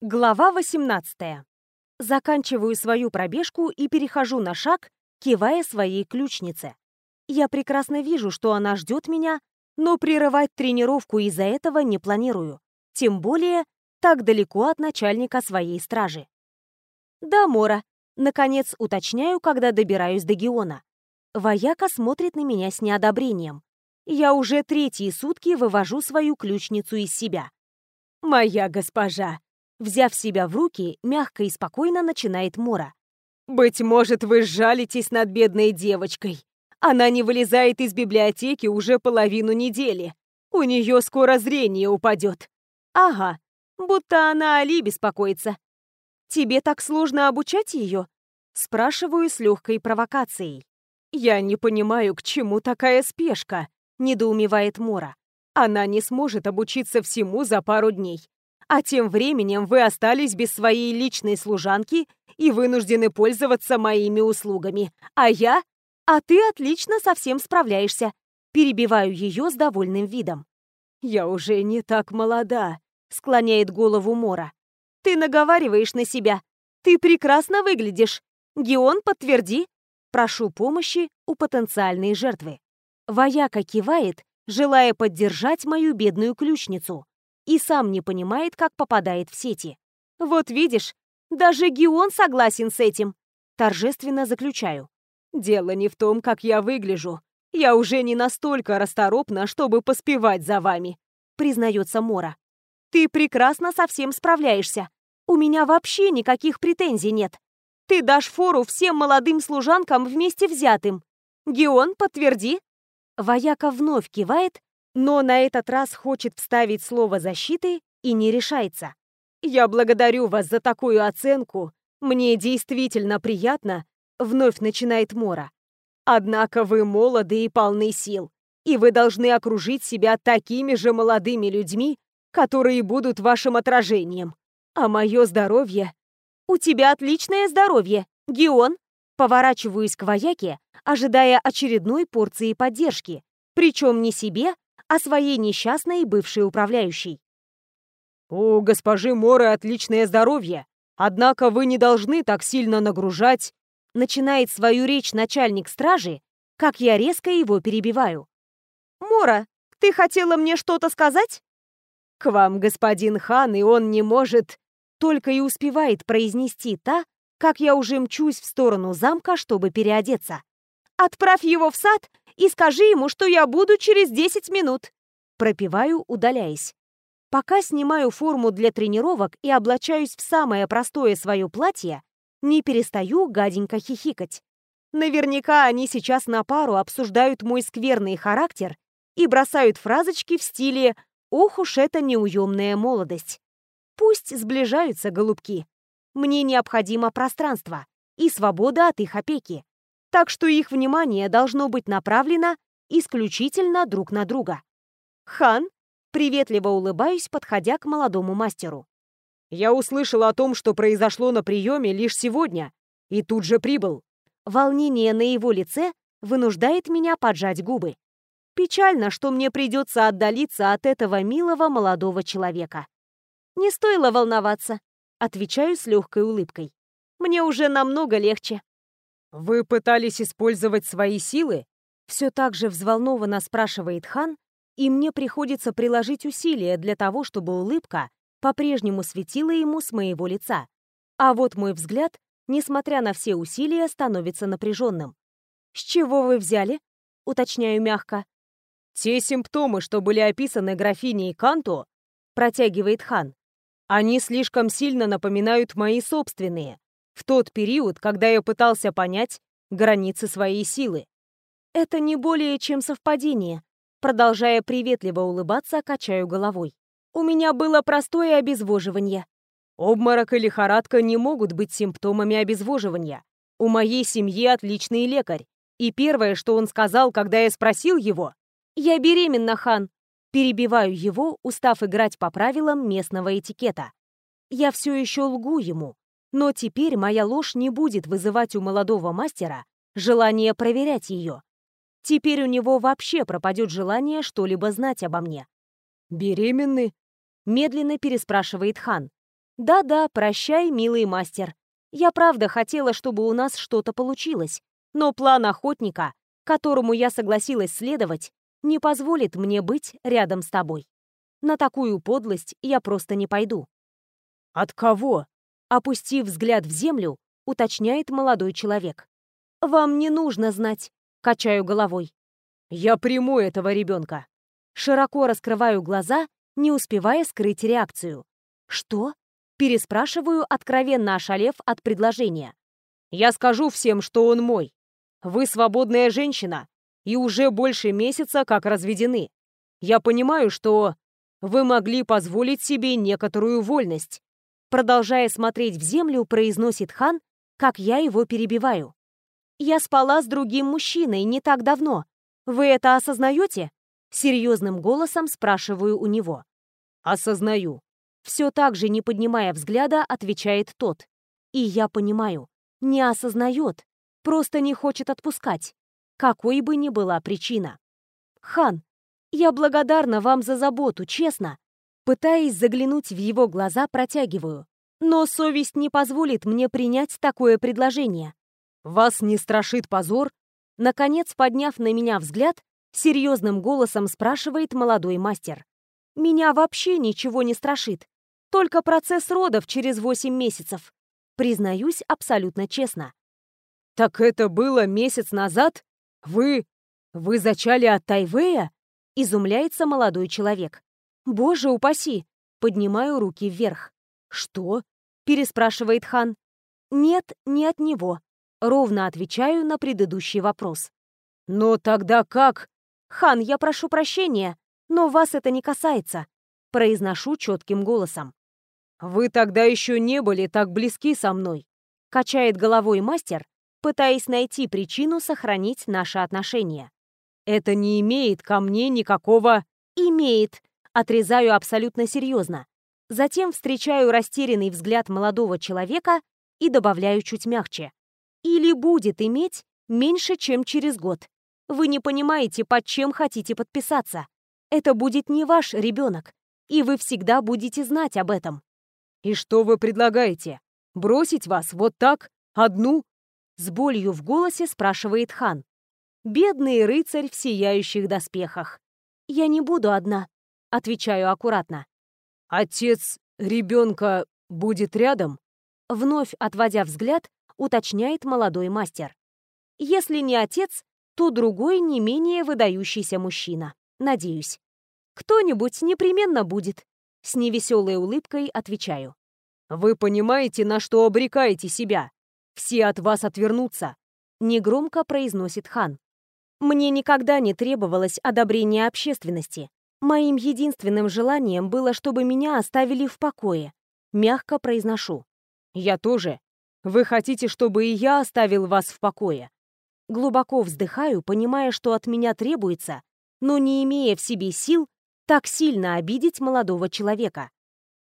Глава 18. Заканчиваю свою пробежку и перехожу на шаг, кивая своей ключнице. Я прекрасно вижу, что она ждет меня, но прерывать тренировку из-за этого не планирую. Тем более, так далеко от начальника своей стражи. Да, Мора. Наконец уточняю, когда добираюсь до Геона. Вояка смотрит на меня с неодобрением. Я уже третьи сутки вывожу свою ключницу из себя. «Моя госпожа!» Взяв себя в руки, мягко и спокойно начинает Мора. «Быть может, вы сжалитесь над бедной девочкой. Она не вылезает из библиотеки уже половину недели. У нее скоро зрение упадет. Ага, будто она о Ли беспокоится. Тебе так сложно обучать ее? Спрашиваю с легкой провокацией. Я не понимаю, к чему такая спешка, недоумевает Мора. Она не сможет обучиться всему за пару дней. А тем временем вы остались без своей личной служанки и вынуждены пользоваться моими услугами. А я? А ты отлично со всем справляешься. Перебиваю ее с довольным видом. Я уже не так молода, склоняет голову Мора. Ты наговариваешь на себя. Ты прекрасно выглядишь. Геон, подтверди. Прошу помощи у потенциальной жертвы. Вояка кивает, желая поддержать мою бедную ключницу, и сам не понимает, как попадает в сети. Вот видишь, даже Геон согласен с этим. Торжественно заключаю. Дело не в том, как я выгляжу. Я уже не настолько расторопна, чтобы поспевать за вами, признается Мора. Ты прекрасно со всем справляешься. У меня вообще никаких претензий нет. Ты дашь фору всем молодым служанкам вместе взятым. Геон, подтверди. Вояка вновь кивает, но на этот раз хочет вставить слово защиты и не решается. «Я благодарю вас за такую оценку. Мне действительно приятно», — вновь начинает Мора. «Однако вы молоды и полны сил, и вы должны окружить себя такими же молодыми людьми, которые будут вашим отражением. А мое здоровье...» «У тебя отличное здоровье, Геон!» Поворачиваюсь к вояке, ожидая очередной порции поддержки, причем не себе, о своей несчастной бывшей управляющей. «У госпожи Моры отличное здоровье, однако вы не должны так сильно нагружать...» Начинает свою речь начальник стражи, как я резко его перебиваю. «Мора, ты хотела мне что-то сказать?» «К вам господин хан, и он не может...» Только и успевает произнести та, как я уже мчусь в сторону замка, чтобы переодеться. «Отправь его в сад и скажи ему, что я буду через 10 минут!» Пропиваю, удаляясь. Пока снимаю форму для тренировок и облачаюсь в самое простое свое платье, не перестаю гаденько хихикать. Наверняка они сейчас на пару обсуждают мой скверный характер и бросают фразочки в стиле «Ох уж эта неуемная молодость». Пусть сближаются голубки. Мне необходимо пространство и свобода от их опеки так что их внимание должно быть направлено исключительно друг на друга. «Хан?» — приветливо улыбаюсь, подходя к молодому мастеру. «Я услышал о том, что произошло на приеме лишь сегодня, и тут же прибыл». Волнение на его лице вынуждает меня поджать губы. Печально, что мне придется отдалиться от этого милого молодого человека. «Не стоило волноваться», — отвечаю с легкой улыбкой. «Мне уже намного легче». «Вы пытались использовать свои силы?» Все так же взволнованно спрашивает хан, и мне приходится приложить усилия для того, чтобы улыбка по-прежнему светила ему с моего лица. А вот мой взгляд, несмотря на все усилия, становится напряженным. «С чего вы взяли?» — уточняю мягко. «Те симптомы, что были описаны графиней Канто», — протягивает хан, «они слишком сильно напоминают мои собственные в тот период, когда я пытался понять границы своей силы. Это не более чем совпадение. Продолжая приветливо улыбаться, качаю головой. У меня было простое обезвоживание. Обморок и лихорадка не могут быть симптомами обезвоживания. У моей семьи отличный лекарь. И первое, что он сказал, когда я спросил его... «Я беременна, хан!» Перебиваю его, устав играть по правилам местного этикета. Я все еще лгу ему, но теперь моя ложь не будет вызывать у молодого мастера желание проверять ее. Теперь у него вообще пропадет желание что-либо знать обо мне. «Беременны?» — медленно переспрашивает хан. Да-да, прощай, милый мастер. Я правда хотела, чтобы у нас что-то получилось, но план охотника, которому я согласилась следовать, не позволит мне быть рядом с тобой. На такую подлость я просто не пойду. От кого? Опустив взгляд в землю, уточняет молодой человек. Вам не нужно знать, качаю головой. Я приму этого ребенка. Широко раскрываю глаза, не успевая скрыть реакцию. Что? Переспрашиваю, откровенно ошалев от предложения. «Я скажу всем, что он мой. Вы свободная женщина и уже больше месяца как разведены. Я понимаю, что вы могли позволить себе некоторую вольность». Продолжая смотреть в землю, произносит хан, как я его перебиваю. «Я спала с другим мужчиной не так давно. Вы это осознаете?» Серьезным голосом спрашиваю у него. «Осознаю. Все так же, не поднимая взгляда, отвечает тот. И я понимаю, не осознает, просто не хочет отпускать, какой бы ни была причина. «Хан, я благодарна вам за заботу, честно». Пытаясь заглянуть в его глаза, протягиваю. Но совесть не позволит мне принять такое предложение. «Вас не страшит позор?» Наконец, подняв на меня взгляд, серьезным голосом спрашивает молодой мастер. Меня вообще ничего не страшит. Только процесс родов через 8 месяцев. Признаюсь абсолютно честно. «Так это было месяц назад? Вы... вы зачали от Тайвея?» Изумляется молодой человек. «Боже упаси!» Поднимаю руки вверх. «Что?» Переспрашивает хан. «Нет, не от него». Ровно отвечаю на предыдущий вопрос. «Но тогда как?» «Хан, я прошу прощения, но вас это не касается», — произношу четким голосом. «Вы тогда еще не были так близки со мной», — качает головой мастер, пытаясь найти причину сохранить наши отношения. «Это не имеет ко мне никакого...» «Имеет», — отрезаю абсолютно серьезно. Затем встречаю растерянный взгляд молодого человека и добавляю чуть мягче. «Или будет иметь меньше, чем через год. Вы не понимаете, под чем хотите подписаться. Это будет не ваш ребенок, и вы всегда будете знать об этом. И что вы предлагаете? Бросить вас вот так, одну? С болью в голосе спрашивает хан. Бедный рыцарь в сияющих доспехах. Я не буду одна, отвечаю аккуратно. Отец ребенка будет рядом? Вновь отводя взгляд, уточняет молодой мастер. Если не отец, то другой не менее выдающийся мужчина. Надеюсь. Кто-нибудь непременно будет. С невеселой улыбкой отвечаю. «Вы понимаете, на что обрекаете себя? Все от вас отвернутся!» Негромко произносит хан. Мне никогда не требовалось одобрения общественности. Моим единственным желанием было, чтобы меня оставили в покое. Мягко произношу. «Я тоже. Вы хотите, чтобы и я оставил вас в покое?» Глубоко вздыхаю, понимая, что от меня требуется, но не имея в себе сил так сильно обидеть молодого человека.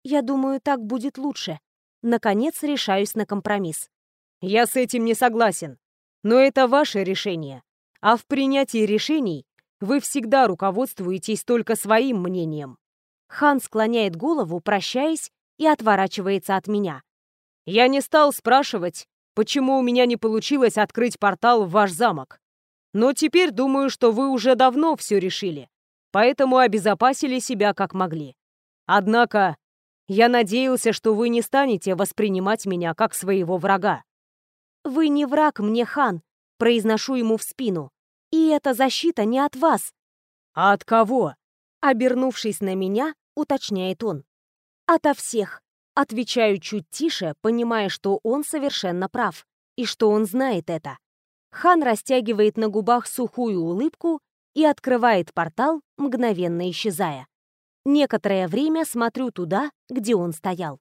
Я думаю, так будет лучше. Наконец решаюсь на компромисс. Я с этим не согласен. Но это ваше решение. А в принятии решений вы всегда руководствуетесь только своим мнением. Хан склоняет голову, прощаясь, и отворачивается от меня. Я не стал спрашивать, почему у меня не получилось открыть портал в ваш замок. Но теперь думаю, что вы уже давно все решили, поэтому обезопасили себя как могли. Однако я надеялся, что вы не станете воспринимать меня как своего врага. «Вы не враг мне, хан», — произношу ему в спину. «И эта защита не от вас». «А от кого?» Обернувшись на меня, уточняет он. «Ото всех», — отвечаю чуть тише, понимая, что он совершенно прав, и что он знает это. Хан растягивает на губах сухую улыбку и открывает портал, мгновенно исчезая. Некоторое время смотрю туда, где он стоял.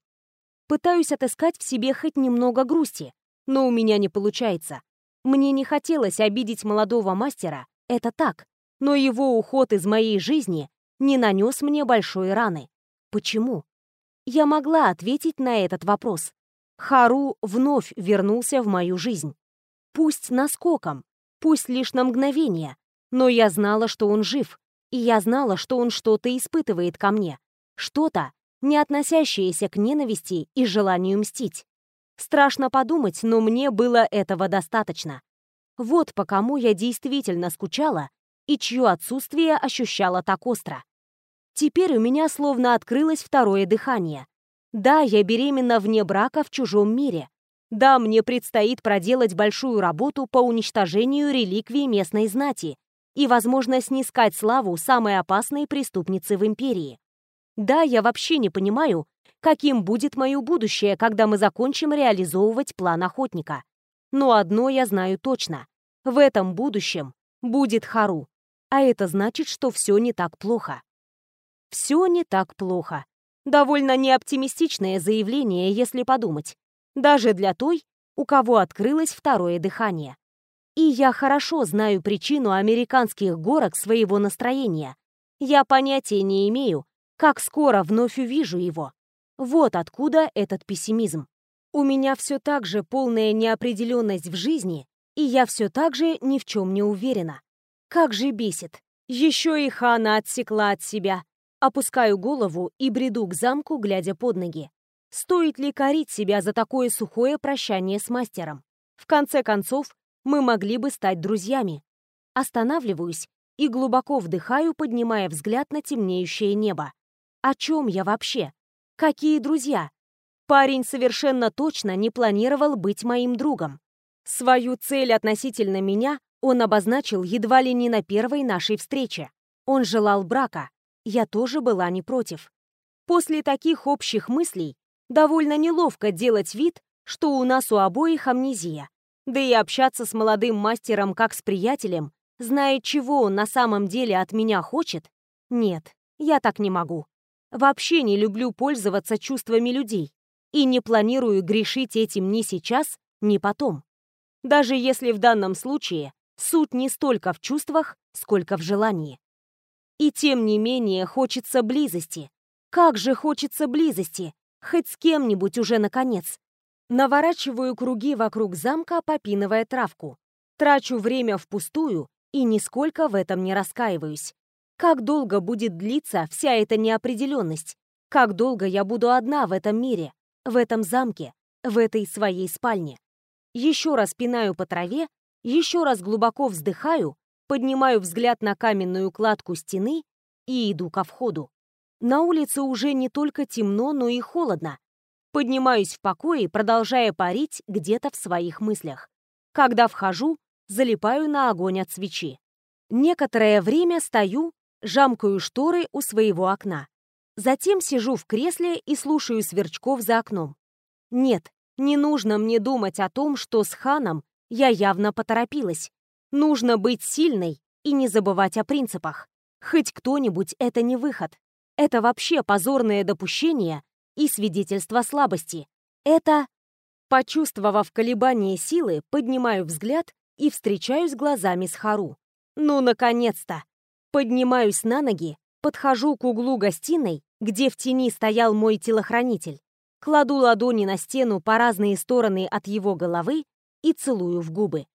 Пытаюсь отыскать в себе хоть немного грусти, но у меня не получается. Мне не хотелось обидеть молодого мастера, это так, но его уход из моей жизни не нанес мне большой раны. Почему? Я могла ответить на этот вопрос. Хару вновь вернулся в мою жизнь. Пусть наскоком, пусть лишь на мгновение, но я знала, что он жив, и я знала, что он что-то испытывает ко мне. Что-то, не относящиеся к ненависти и желанию мстить. Страшно подумать, но мне было этого достаточно. Вот по кому я действительно скучала и чье отсутствие ощущала так остро. Теперь у меня словно открылось второе дыхание. Да, я беременна вне брака в чужом мире. Да, мне предстоит проделать большую работу по уничтожению реликвий местной знати и, возможно, снискать славу самой опасной преступницы в империи. Да, я вообще не понимаю, каким будет мое будущее, когда мы закончим реализовывать план охотника. Но одно я знаю точно. В этом будущем будет Хару. А это значит, что все не так плохо. Все не так плохо. Довольно неоптимистичное заявление, если подумать. Даже для той, у кого открылось второе дыхание. И я хорошо знаю причину американских горок своего настроения. Я понятия не имею, как скоро вновь увижу его. Вот откуда этот пессимизм. У меня все так же полная неопределенность в жизни, и я все так же ни в чем не уверена. Как же бесит. Еще и Хана отсекла от себя. Опускаю голову и бреду к замку, глядя под ноги. Стоит ли корить себя за такое сухое прощание с мастером? В конце концов, мы могли бы стать друзьями. Останавливаюсь и глубоко вдыхаю, поднимая взгляд на темнеющее небо. О чем я вообще? Какие друзья? Парень совершенно точно не планировал быть моим другом. Свою цель относительно меня он обозначил едва ли не на первой нашей встрече. Он желал брака, я тоже была не против. После таких общих мыслей довольно неловко делать вид, что у нас у обоих амнезия. Да и общаться с молодым мастером как с приятелем, зная, чего он на самом деле от меня хочет, нет, я так не могу. Вообще не люблю пользоваться чувствами людей и не планирую грешить этим ни сейчас, ни потом. Даже если в данном случае суть не столько в чувствах, сколько в желании. И тем не менее хочется близости. Как же хочется близости! Хоть с кем-нибудь уже наконец. Наворачиваю круги вокруг замка, попинывая травку. Трачу время впустую и нисколько в этом не раскаиваюсь. Как долго будет длиться вся эта неопределенность? Как долго я буду одна в этом мире, в этом замке, в этой своей спальне? Еще раз пинаю по траве, еще раз глубоко вздыхаю поднимаю взгляд на каменную кладку стены и иду ко входу. На улице уже не только темно, но и холодно. Поднимаюсь в покое, продолжая парить где-то в своих мыслях. Когда вхожу, залипаю на огонь от свечи. Некоторое время стою, жамкаю шторы у своего окна. Затем сижу в кресле и слушаю сверчков за окном. Нет, не нужно мне думать о том, что с Ханом я явно поторопилась. Нужно быть сильной и не забывать о принципах. Хоть кто-нибудь — это не выход. Это вообще позорное допущение и свидетельство слабости. Это... Почувствовав колебание силы, поднимаю взгляд и встречаюсь глазами с Хару. Ну, наконец-то! Поднимаюсь на ноги, подхожу к углу гостиной, где в тени стоял мой телохранитель, кладу ладони на стену по разные стороны от его головы и целую в губы.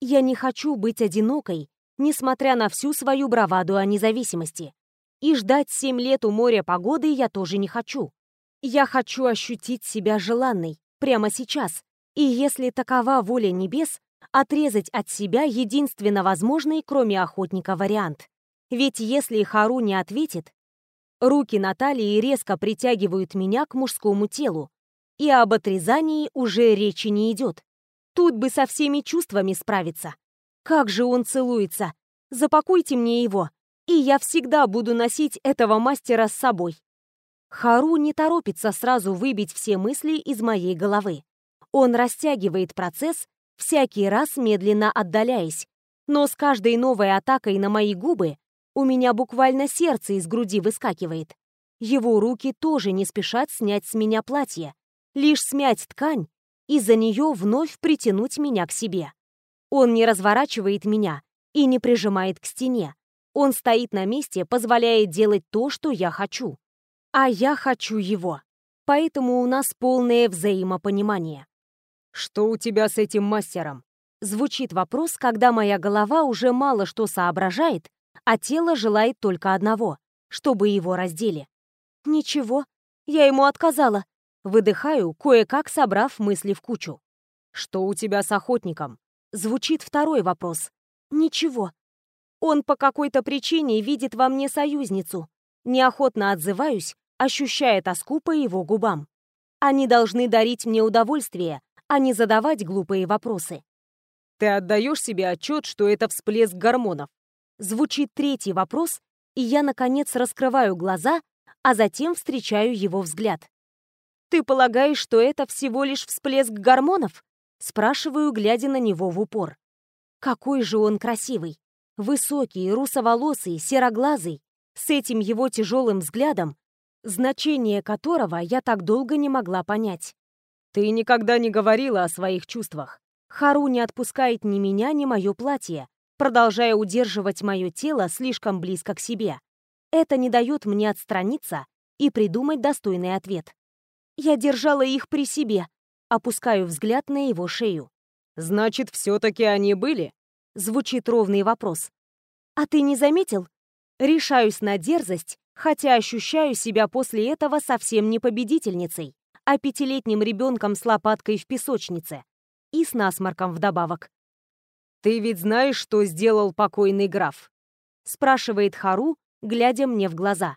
Я не хочу быть одинокой, несмотря на всю свою браваду о независимости. И ждать семь лет у моря погоды я тоже не хочу. Я хочу ощутить себя желанной прямо сейчас. И если такова воля небес, отрезать от себя единственно возможный, кроме охотника, вариант. Ведь если Хару не ответит, руки Натальи резко притягивают меня к мужскому телу, и об отрезании уже речи не идет. Тут бы со всеми чувствами справиться. Как же он целуется! Запакуйте мне его, и я всегда буду носить этого мастера с собой. Хару не торопится сразу выбить все мысли из моей головы. Он растягивает процесс, всякий раз медленно отдаляясь. Но с каждой новой атакой на мои губы у меня буквально сердце из груди выскакивает. Его руки тоже не спешат снять с меня платье. Лишь смять ткань, и за нее вновь притянуть меня к себе. Он не разворачивает меня и не прижимает к стене. Он стоит на месте, позволяя делать то, что я хочу. А я хочу его. Поэтому у нас полное взаимопонимание. «Что у тебя с этим мастером?» Звучит вопрос, когда моя голова уже мало что соображает, а тело желает только одного — чтобы его раздели. «Ничего, Я ему отказала. Выдыхаю, кое-как собрав мысли в кучу. «Что у тебя с охотником?» Звучит второй вопрос. «Ничего. Он по какой-то причине видит во мне союзницу. Неохотно отзываюсь, ощущая тоску по его губам. Они должны дарить мне удовольствие, а не задавать глупые вопросы. Ты отдаешь себе отчет, что это всплеск гормонов? Звучит третий вопрос, и я, наконец, раскрываю глаза, а затем встречаю его взгляд. «Ты полагаешь, что это всего лишь всплеск гормонов?» Спрашиваю, глядя на него в упор. Какой же он красивый! Высокий, русоволосый, сероглазый, с этим его тяжелым взглядом, значение которого я так долго не могла понять. «Ты никогда не говорила о своих чувствах». Хару не отпускает ни меня, ни мое платье, продолжая удерживать мое тело слишком близко к себе. Это не дает мне отстраниться и придумать достойный ответ. Я держала их при себе, опускаю взгляд на его шею. «Значит, все-таки они были?» Звучит ровный вопрос. «А ты не заметил?» Решаюсь на дерзость, хотя ощущаю себя после этого совсем не победительницей, а пятилетним ребенком с лопаткой в песочнице. И с насморком вдобавок. «Ты ведь знаешь, что сделал покойный граф?» спрашивает Хару, глядя мне в глаза.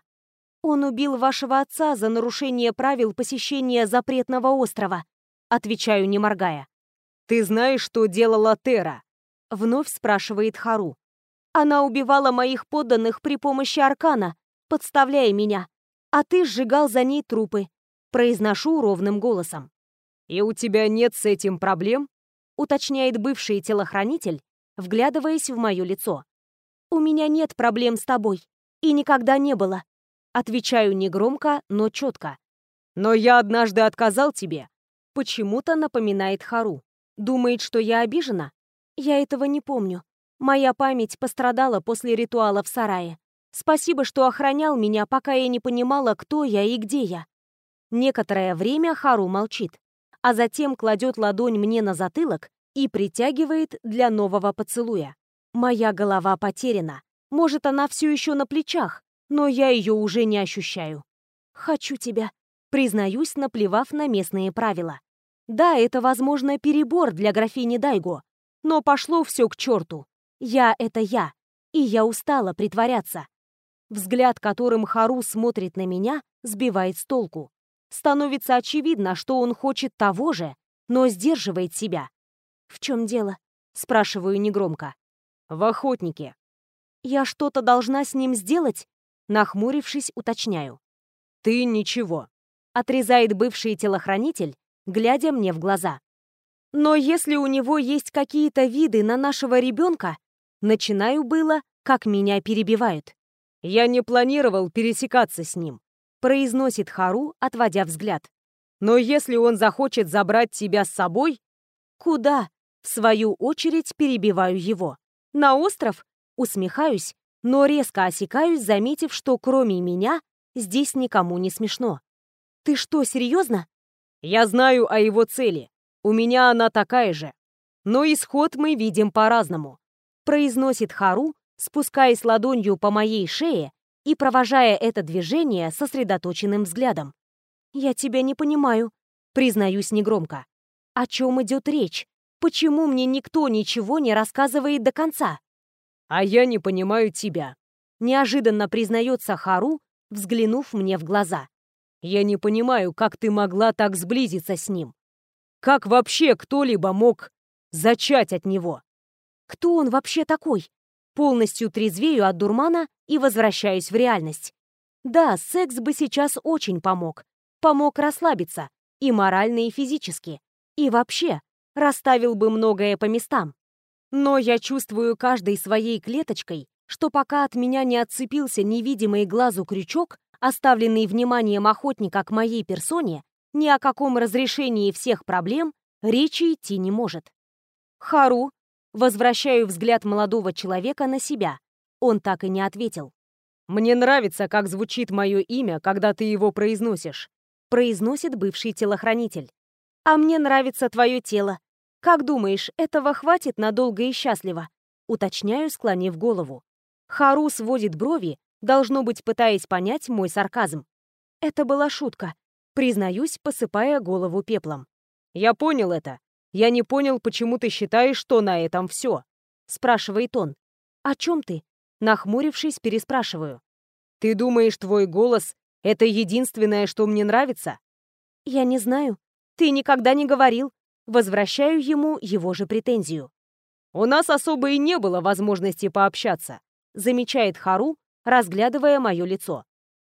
«Он убил вашего отца за нарушение правил посещения запретного острова», отвечаю, не моргая. «Ты знаешь, что делала Тера?» Вновь спрашивает Хару. «Она убивала моих подданных при помощи аркана, подставляя меня, а ты сжигал за ней трупы», произношу ровным голосом. «И у тебя нет с этим проблем?» Уточняет бывший телохранитель, вглядываясь в мое лицо. «У меня нет проблем с тобой, и никогда не было». Отвечаю негромко, но четко. «Но я однажды отказал тебе». Почему-то напоминает Хару. Думает, что я обижена? Я этого не помню. Моя память пострадала после ритуала в сарае. Спасибо, что охранял меня, пока я не понимала, кто я и где я. Некоторое время Хару молчит, а затем кладет ладонь мне на затылок и притягивает для нового поцелуя. Моя голова потеряна. Может, она все еще на плечах, но я ее уже не ощущаю. «Хочу тебя», признаюсь, наплевав на местные правила. Да, это, возможно, перебор для графини Дайго, но пошло все к черту. Я — это я, и я устала притворяться. Взгляд, которым Хару смотрит на меня, сбивает с толку. Становится очевидно, что он хочет того же, но сдерживает себя. «В чем дело?» — спрашиваю негромко. «В охотнике». «Я что-то должна с ним сделать?» Нахмурившись, уточняю. «Ты ничего», — отрезает бывший телохранитель, глядя мне в глаза. «Но если у него есть какие-то виды на нашего ребенка, начинаю было, как меня перебивают. «Я не планировал пересекаться с ним», — произносит Хару, отводя взгляд. «Но если он захочет забрать тебя с собой...» «Куда?» — в свою очередь перебиваю его. «На остров?» — усмехаюсь, но резко осекаюсь, заметив, что кроме меня здесь никому не смешно. «Ты что, серьезно?» «Я знаю о его цели. У меня она такая же. Но исход мы видим по-разному», — произносит Хару, спускаясь ладонью по моей шее и провожая это движение сосредоточенным взглядом. «Я тебя не понимаю», — признаюсь негромко. «О чем идет речь? Почему мне никто ничего не рассказывает до конца?» «А я не понимаю тебя», — неожиданно признается Хару, взглянув мне в глаза. «Я не понимаю, как ты могла так сблизиться с ним. Как вообще кто-либо мог зачать от него?» «Кто он вообще такой?» Полностью трезвею от дурмана и возвращаюсь в реальность. Да, секс бы сейчас очень помог. Помог расслабиться. И морально, и физически. И вообще, расставил бы многое по местам. Но я чувствую каждой своей клеточкой, что пока от меня не отцепился невидимый глазу крючок, оставленный вниманием охотника к моей персоне, ни о каком разрешении всех проблем речи идти не может. Хару Возвращаю взгляд молодого человека на себя. Он так и не ответил. «Мне нравится, как звучит мое имя, когда ты его произносишь», произносит бывший телохранитель. «А мне нравится твое тело. Как думаешь, этого хватит надолго и счастливо?» Уточняю, склонив голову. Хару сводит брови, должно быть, пытаясь понять мой сарказм. Это была шутка. Признаюсь, посыпая голову пеплом. «Я понял это. Я не понял, почему ты считаешь, что на этом все?» Спрашивает он. «О чем ты?» Нахмурившись, переспрашиваю. «Ты думаешь, твой голос — это единственное, что мне нравится?» «Я не знаю. Ты никогда не говорил». Возвращаю ему его же претензию. «У нас особо и не было возможности пообщаться», замечает Хару, разглядывая мое лицо.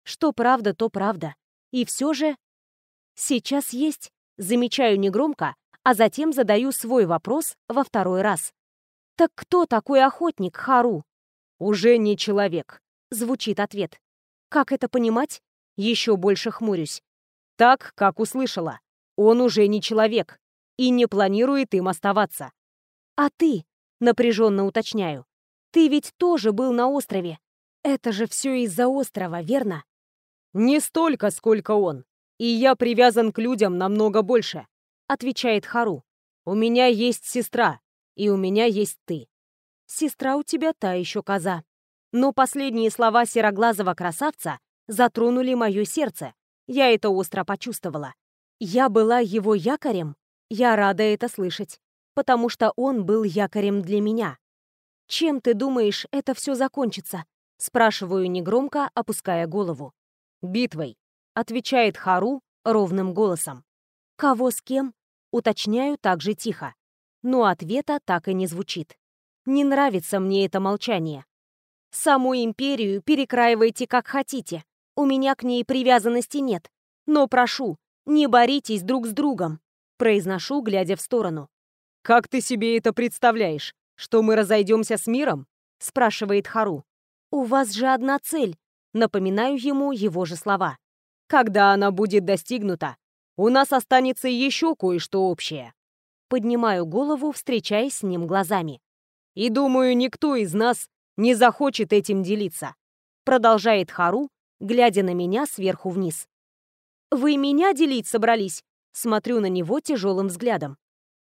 Что правда, то правда. И все же... Сейчас есть, замечаю негромко, а затем задаю свой вопрос во второй раз. «Так кто такой охотник, Хару?» «Уже не человек», — звучит ответ. «Как это понимать?» Еще больше хмурюсь. «Так, как услышала. Он уже не человек и не планирует им оставаться». «А ты?» — напряженно уточняю. «Ты ведь тоже был на острове. Это же все из-за острова, верно?» «Не столько, сколько он. И я привязан к людям намного больше», — отвечает Хару. «У меня есть сестра, и у меня есть ты». «Сестра у тебя та еще коза». Но последние слова сероглазого красавца затронули мое сердце. Я это остро почувствовала. Я была его якорем. Я рада это слышать, потому что он был якорем для меня. «Чем ты думаешь, это все закончится?» Спрашиваю негромко, опуская голову. «Битвой», — отвечает Хару ровным голосом. «Кого с кем?» Уточняю так же тихо. Но ответа так и не звучит. Не нравится мне это молчание. Саму империю перекраивайте как хотите. У меня к ней привязанности нет. Но прошу, не боритесь друг с другом. Произношу, глядя в сторону. «Как ты себе это представляешь? Что мы разойдемся с миром?» Спрашивает Хару. «У вас же одна цель», — напоминаю ему его же слова. «Когда она будет достигнута, у нас останется еще кое-что общее». Поднимаю голову, встречаясь с ним глазами. «И думаю, никто из нас не захочет этим делиться», продолжает Хару, глядя на меня сверху вниз. «Вы меня делить собрались?» Смотрю на него тяжелым взглядом.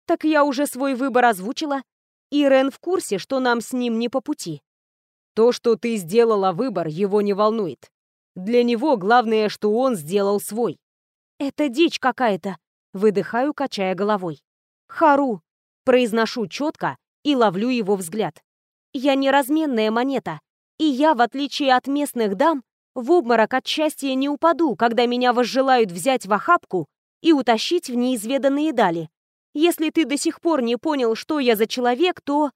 «Так я уже свой выбор озвучила, и Рен в курсе, что нам с ним не по пути». То, что ты сделала выбор, его не волнует. Для него главное, что он сделал свой. Это дичь какая-то. Выдыхаю, качая головой. Хару. Произношу четко и ловлю его взгляд. Я не разменная монета. И я, в отличие от местных дам, в обморок от счастья не упаду, когда меня возжелают взять в охапку и утащить в неизведанные дали. Если ты до сих пор не понял, что я за человек, то...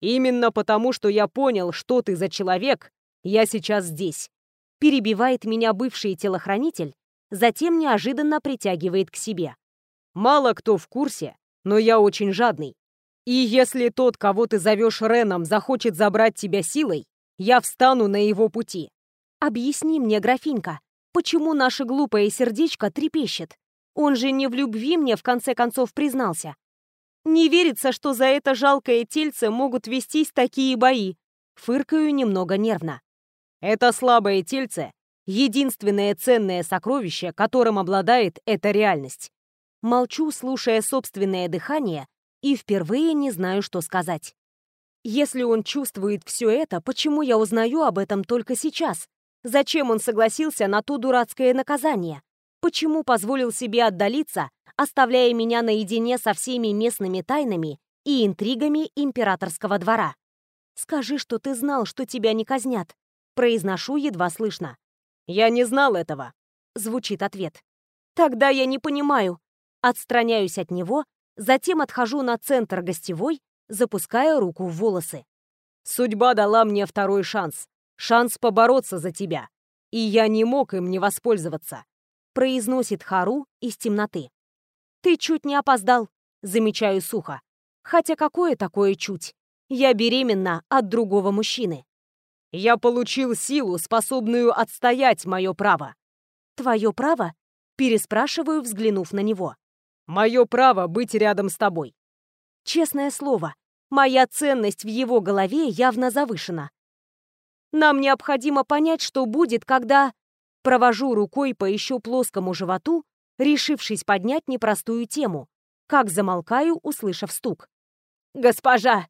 Именно потому, что я понял, что ты за человек, я сейчас здесь. Перебивает меня бывший телохранитель, затем неожиданно притягивает к себе. Мало кто в курсе, но я очень жадный. И если тот, кого ты зовешь Реном, захочет забрать тебя силой, я встану на его пути. Объясни мне, графинька, почему наше глупое сердечко трепещет? Он же не в любви мне в конце концов признался. Не верится, что за это жалкое тельце могут вестись такие бои. Фыркаю немного нервно. Это слабое тельце — единственное ценное сокровище, которым обладает эта реальность. Молчу, слушая собственное дыхание, и впервые не знаю, что сказать. Если он чувствует все это, почему я узнаю об этом только сейчас? Зачем он согласился на то дурацкое наказание? Почему позволил себе отдалиться оставляя меня наедине со всеми местными тайнами и интригами императорского двора. «Скажи, что ты знал, что тебя не казнят», — произношу едва слышно. «Я не знал этого», — звучит ответ. «Тогда я не понимаю». Отстраняюсь от него, затем отхожу на центр гостевой, запуская руку в волосы. «Судьба дала мне второй шанс. Шанс побороться за тебя. И я не мог им не воспользоваться», — произносит Хару из темноты. «Ты чуть не опоздал», — замечаю сухо. «Хотя какое такое чуть? Я беременна от другого мужчины». «Я получил силу, способную отстоять мое право». «Твое право?» — переспрашиваю, взглянув на него. «Мое право быть рядом с тобой». Честное слово, моя ценность в его голове явно завышена. Нам необходимо понять, что будет, когда... Провожу рукой по еще плоскому животу, решившись поднять непростую тему, как замолкаю, услышав стук. «Госпожа!»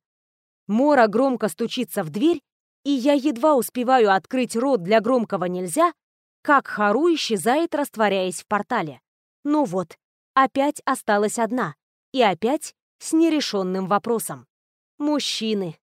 Мора громко стучится в дверь, и я едва успеваю открыть рот для громкого «нельзя», как Хару исчезает, растворяясь в портале. Ну вот, опять осталась одна. И опять с нерешенным вопросом. Мужчины.